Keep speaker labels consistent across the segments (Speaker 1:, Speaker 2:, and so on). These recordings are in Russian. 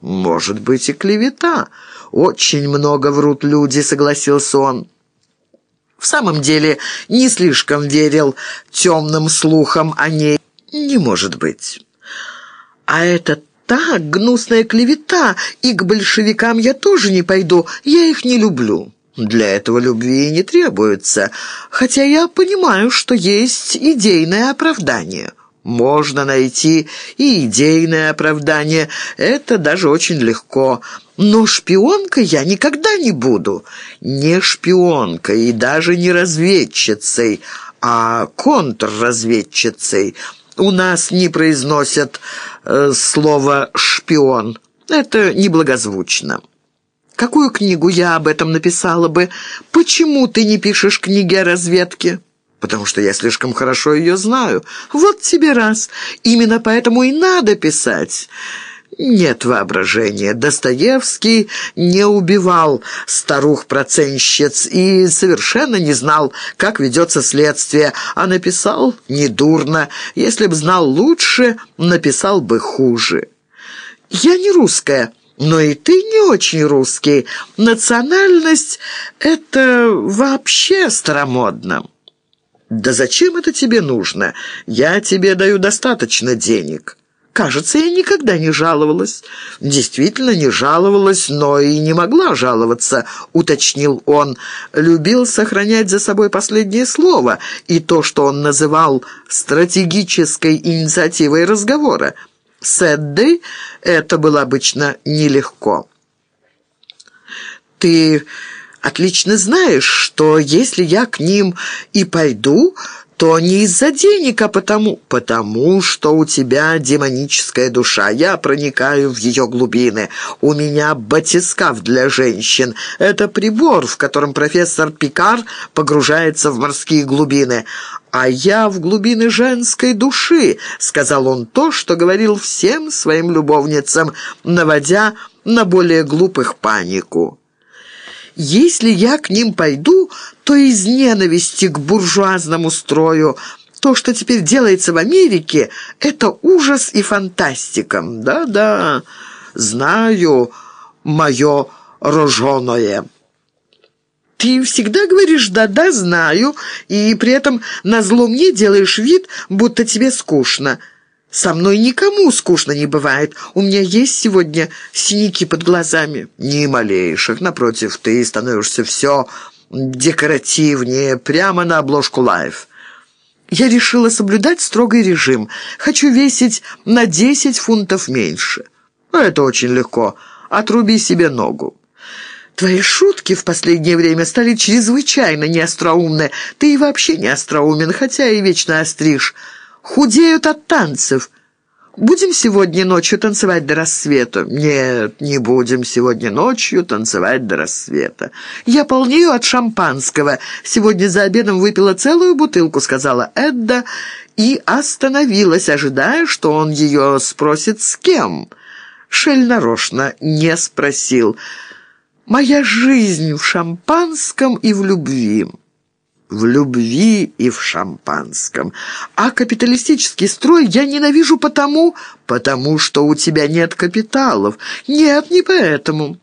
Speaker 1: Может быть и клевета. Очень много врут люди, согласился он. В самом деле не слишком верил темным слухам о ней. Не может быть. А это так, гнусная клевета, и к большевикам я тоже не пойду, я их не люблю. Для этого любви не требуется, хотя я понимаю, что есть идейное оправдание. Можно найти и идейное оправдание, это даже очень легко. Но шпионкой я никогда не буду. Не шпионкой и даже не разведчицей, а контрразведчицей. У нас не произносят э, слово «шпион». Это неблагозвучно. Какую книгу я об этом написала бы? Почему ты не пишешь книги о разведке?» Потому что я слишком хорошо ее знаю. Вот тебе раз. Именно поэтому и надо писать». Нет воображения. Достоевский не убивал старух-проценщиц и совершенно не знал, как ведется следствие, а написал недурно. Если б знал лучше, написал бы хуже. «Я не русская», но и ты не очень русский. Национальность — это вообще старомодно». «Да зачем это тебе нужно? Я тебе даю достаточно денег». «Кажется, я никогда не жаловалась». «Действительно не жаловалась, но и не могла жаловаться», — уточнил он. Любил сохранять за собой последнее слово и то, что он называл «стратегической инициативой разговора». С Эддой это было обычно нелегко. «Ты отлично знаешь, что если я к ним и пойду, то не из-за денег, а потому... Потому что у тебя демоническая душа. Я проникаю в ее глубины. У меня батискаф для женщин. Это прибор, в котором профессор Пикар погружается в морские глубины. «А я в глубины женской души», — сказал он то, что говорил всем своим любовницам, наводя на более глупых панику. Если я к ним пойду, то из ненависти к буржуазному строю. То, что теперь делается в Америке, это ужас и фантастика. Да-да, знаю, мое роженое». Ты всегда говоришь «да-да, знаю», и при этом на зло мне делаешь вид, будто тебе скучно. Со мной никому скучно не бывает. У меня есть сегодня синяки под глазами. Ни малейших. Напротив, ты становишься все декоративнее, прямо на обложку «Life». Я решила соблюдать строгий режим. Хочу весить на 10 фунтов меньше. Это очень легко. Отруби себе ногу. Твои шутки в последнее время стали чрезвычайно неостроумны. Ты и вообще не остроумен, хотя и вечно остришь худеют от танцев. Будем сегодня ночью танцевать до рассвета? Нет, не будем сегодня ночью танцевать до рассвета. Я полнею от шампанского. Сегодня за обедом выпила целую бутылку, сказала Эдда, и остановилась, ожидая, что он ее спросит с кем. Шель нарочно не спросил. «Моя жизнь в шампанском и в любви» в любви и в шампанском. А капиталистический строй я ненавижу потому, потому что у тебя нет капиталов. Нет, не поэтому».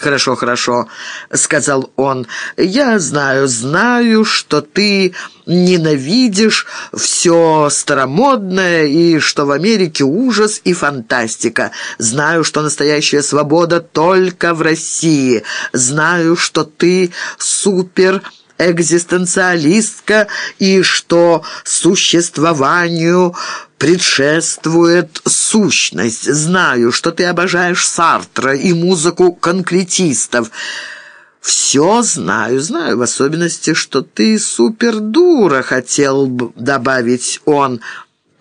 Speaker 1: «Хорошо, хорошо», — сказал он. «Я знаю, знаю, что ты ненавидишь все старомодное и что в Америке ужас и фантастика. Знаю, что настоящая свобода только в России. Знаю, что ты супер экзистенциалистка и что существованию предшествует сущность. Знаю, что ты обожаешь Сартра и музыку конкретистов. Все знаю, знаю, в особенности, что ты супердура, хотел бы добавить он.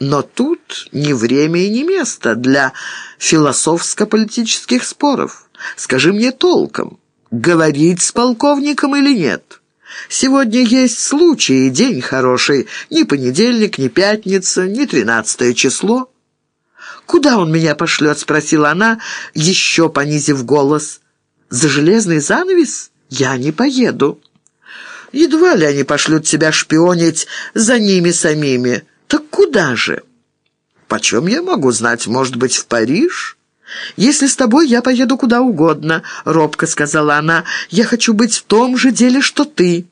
Speaker 1: Но тут ни время и ни место для философско-политических споров. Скажи мне толком, говорить с полковником или нет?» Сегодня есть случай, день хороший. Ни понедельник, ни пятница, ни тринадцатое число». «Куда он меня пошлет?» — спросила она, еще понизив голос. «За железный занавес? Я не поеду». «Едва ли они пошлют тебя шпионить за ними самими. Так куда же?» «Почем я могу знать? Может быть, в Париж?» «Если с тобой, я поеду куда угодно», — робко сказала она. «Я хочу быть в том же деле, что ты».